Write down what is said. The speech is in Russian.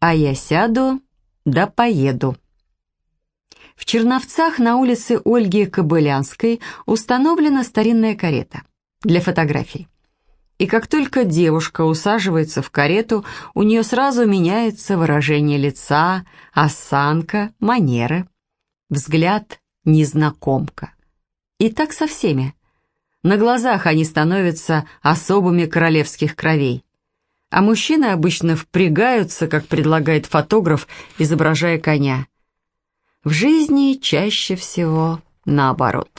а я сяду да поеду. В Черновцах на улице Ольги Кобылянской установлена старинная карета для фотографий. И как только девушка усаживается в карету, у нее сразу меняется выражение лица, осанка, манеры. Взгляд незнакомка. И так со всеми. На глазах они становятся особыми королевских кровей. А мужчины обычно впрягаются, как предлагает фотограф, изображая коня. В жизни чаще всего наоборот.